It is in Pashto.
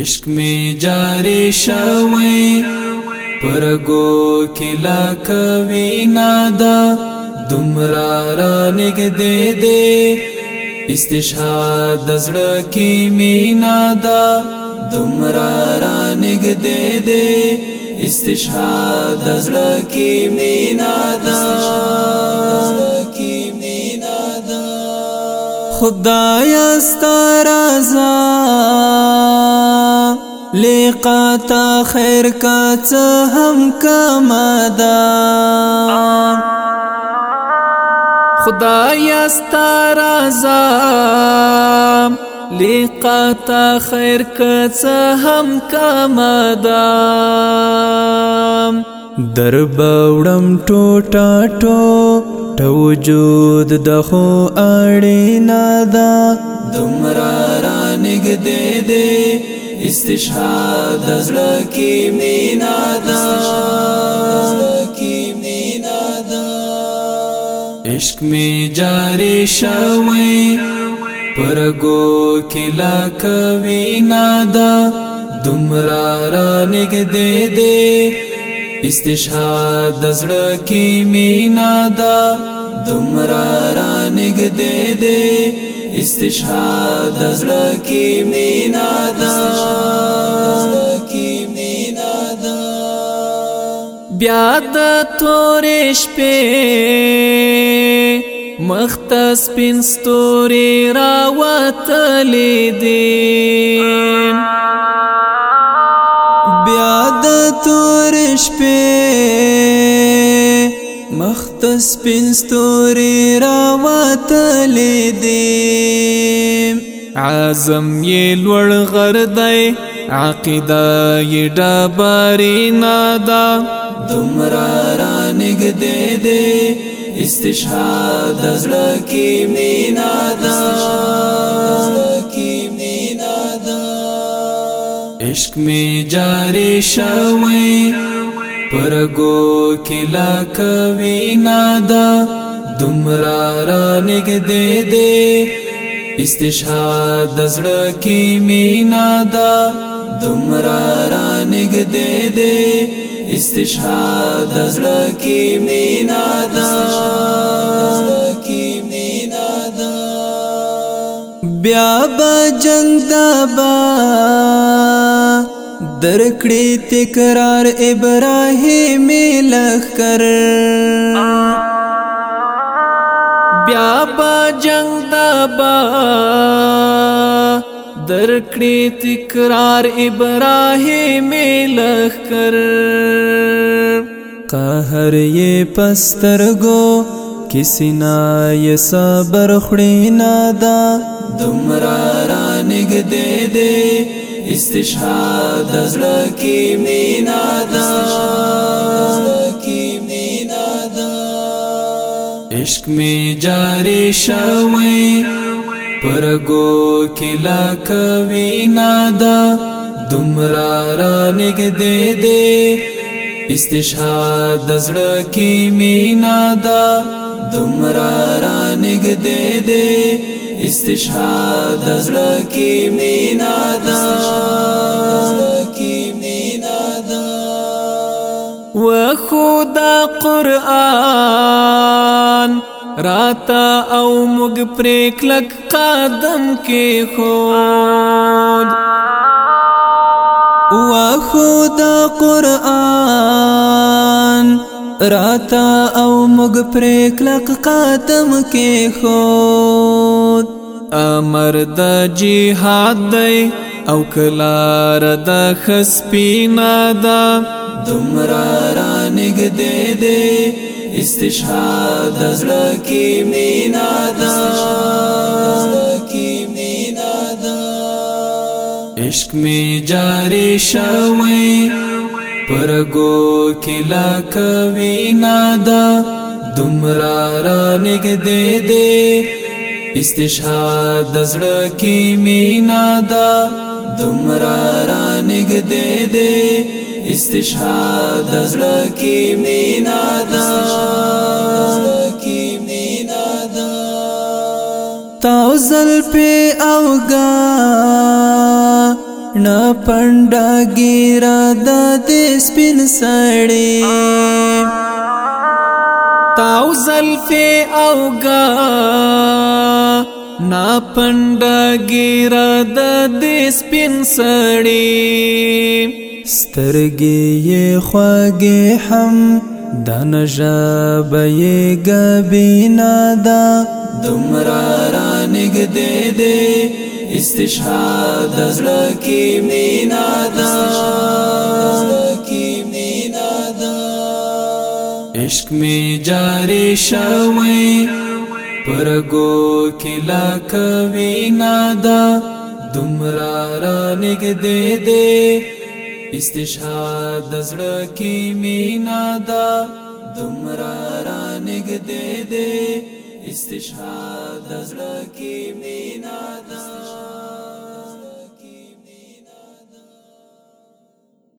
عشق می جاری شوی پرگو کلا کوي نادا دمرا را نګدې دې استشهاد زړه کې می نادا دمرا را نګدې دې استشهاد زړه کې می نادا خدایا ستاره لیقا تا خیر کا څه هم کما دا خدایا ستا رضا لیقا تا خیر کا څه هم کما دا دربوړم ټوټا ټو پټ وجود د خو اړینا دا دومره را نګدې دې استشهاد از لکی مینا دا عشق می جاری شوی پرگو کلا کوینا دا دمرا را نگدے دے, دے استشهاد د زړه کې مینا دا دومره را نږدې دی استشهاد د زړه کې مینا دا بیا د تورې شپې مختص پین ستوري راوتلې دي تور شپې مخت سپین ستوري را وتلې دي عزم یې لوړ غردای عقیده یې ډبرې نادا دومره را نګدې دي استشهاد زړه کې مینا ده اشک می جاری شوی پرگو کلا کوي نادا دمرا را نگدې دې استشهاد زړه کې می نادا دمرا را نگدې دې استشهاد زړه کې می نادا بیا به جنگ دبا درکړې تکرار ابراهیم لخر بیا په جنگ دبا درکړې تکرار ابراهیم لخر قهر یې پسترګو کسینا ی صبر خړینا دا دمرا را نګ دې دې استشهاد د زړه کې مینا ده عشق می جاری شوی پرګو کې لا کوي نادا دمرا را نګدې دې استشهاد د زړه کې مینا ده دومره را نږدې دی استشهاد د زړه کې مینا ده و خدا قرآن راتا او مگ پریک لک قادم کی خود و خدا قرآن راتا او مګ پرې کلک قدم کې خود امر د جهاد دی او کلار د خسپینا دا دمرا را نګدې دې استشهاد زړه کې مینا دا عشق می جاری شوی پرګو کلا کوي نادا دمرا را نګدې دې استشهاد زړه کې مینا دا دمرا را نګدې دې استشهاد زړه کې مینا دا تاوزل په اوګا نا پندا گیرا دا دې سپین سړې تاو زلفه اوګه نا پندا گیرا د دې سپین سړی سترګې خواږې هم د نجاب یې غبینا دا دمرا را نګ دې دې استشهاد د زړه کې مینا ده عشق می جاری شوی پرګو کې لا کوي نادا دمرا را نګدې دې استشهاد د زړه کې مینا ده دمرا را نګدې دې استشهاد د زړه کې مینا ده